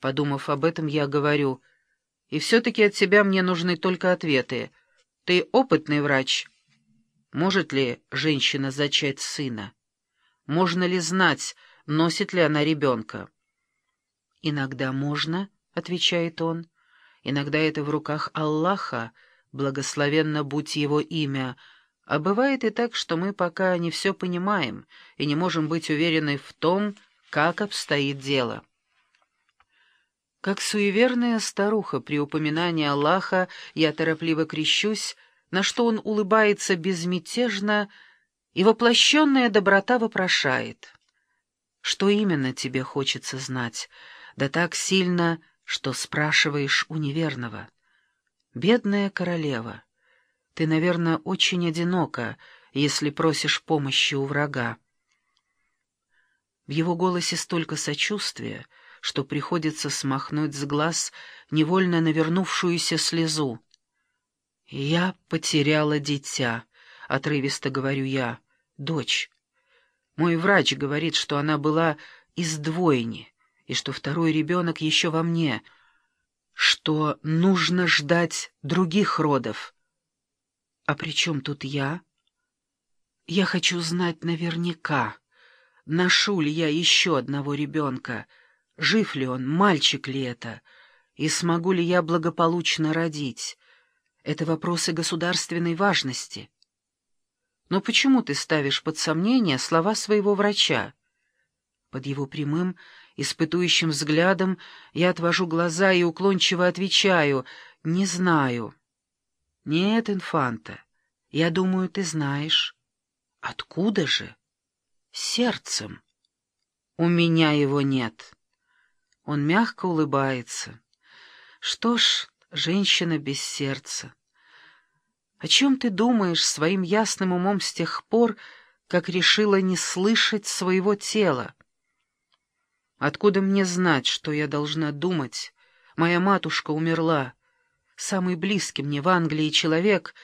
Подумав об этом, я говорю, и все-таки от тебя мне нужны только ответы. Ты опытный врач. Может ли женщина зачать сына? Можно ли знать, носит ли она ребенка? «Иногда можно», — отвечает он. «Иногда это в руках Аллаха, благословенно будь его имя, а бывает и так, что мы пока не все понимаем и не можем быть уверены в том, как обстоит дело». Как суеверная старуха при упоминании Аллаха, я торопливо крещусь, на что он улыбается безмятежно, и воплощенная доброта вопрошает. Что именно тебе хочется знать? Да так сильно, что спрашиваешь у неверного. Бедная королева, ты, наверное, очень одинока, если просишь помощи у врага. В его голосе столько сочувствия, что приходится смахнуть с глаз невольно навернувшуюся слезу. «Я потеряла дитя», — отрывисто говорю я, — «дочь. Мой врач говорит, что она была из двойни, и что второй ребенок еще во мне, что нужно ждать других родов. А при чем тут я? Я хочу знать наверняка, ношу ли я еще одного ребенка, жив ли он, мальчик ли это, и смогу ли я благополучно родить. Это вопросы государственной важности. Но почему ты ставишь под сомнение слова своего врача? Под его прямым, испытующим взглядом я отвожу глаза и уклончиво отвечаю «Не знаю». «Нет, инфанта, я думаю, ты знаешь». «Откуда же?» «Сердцем». «У меня его нет». Он мягко улыбается. «Что ж, женщина без сердца». О чем ты думаешь своим ясным умом с тех пор, как решила не слышать своего тела? Откуда мне знать, что я должна думать? Моя матушка умерла. Самый близкий мне в Англии человек...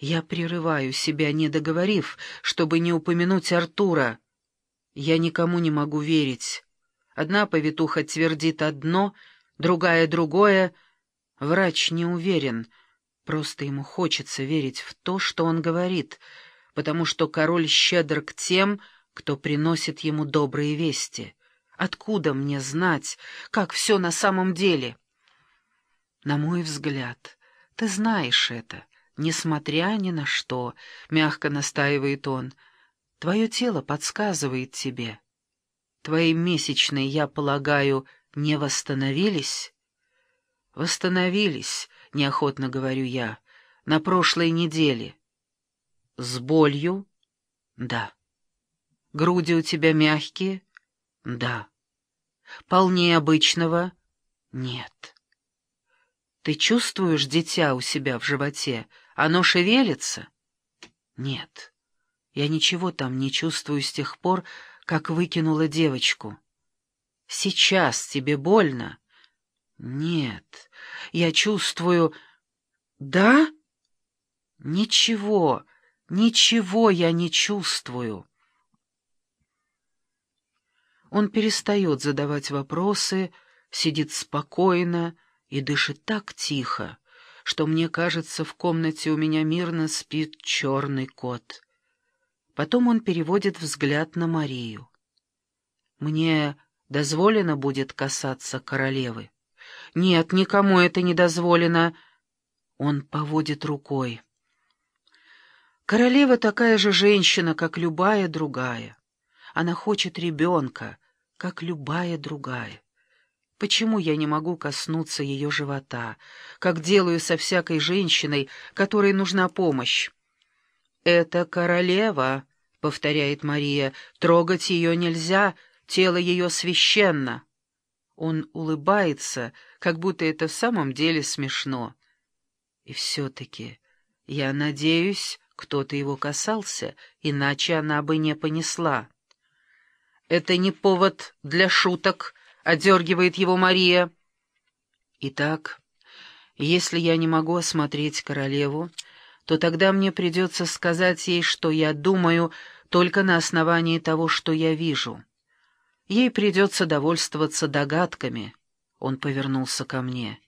Я прерываю себя, не договорив, чтобы не упомянуть Артура. Я никому не могу верить. Одна повитуха твердит одно, другая — другое. Врач не уверен — Просто ему хочется верить в то, что он говорит, потому что король щедр к тем, кто приносит ему добрые вести. Откуда мне знать, как все на самом деле? На мой взгляд, ты знаешь это, несмотря ни на что, — мягко настаивает он. Твое тело подсказывает тебе. Твои месячные, я полагаю, не восстановились? Восстановились, — неохотно говорю я, — на прошлой неделе. С болью? Да. Груди у тебя мягкие? Да. Полнее обычного? Нет. Ты чувствуешь дитя у себя в животе? Оно шевелится? Нет. Я ничего там не чувствую с тех пор, как выкинула девочку. Сейчас тебе больно? Нет, я чувствую... Да? Ничего, ничего я не чувствую. Он перестает задавать вопросы, сидит спокойно и дышит так тихо, что мне кажется, в комнате у меня мирно спит черный кот. Потом он переводит взгляд на Марию. Мне дозволено будет касаться королевы. Нет, никому это не дозволено. Он поводит рукой. Королева такая же женщина, как любая другая. Она хочет ребенка, как любая другая. Почему я не могу коснуться ее живота, как делаю со всякой женщиной, которой нужна помощь? «Это королева», — повторяет Мария, — «трогать ее нельзя, тело ее священно». Он улыбается, как будто это в самом деле смешно. И все-таки, я надеюсь, кто-то его касался, иначе она бы не понесла. «Это не повод для шуток», — одергивает его Мария. «Итак, если я не могу осмотреть королеву, то тогда мне придется сказать ей, что я думаю только на основании того, что я вижу». Ей придется довольствоваться догадками. Он повернулся ко мне.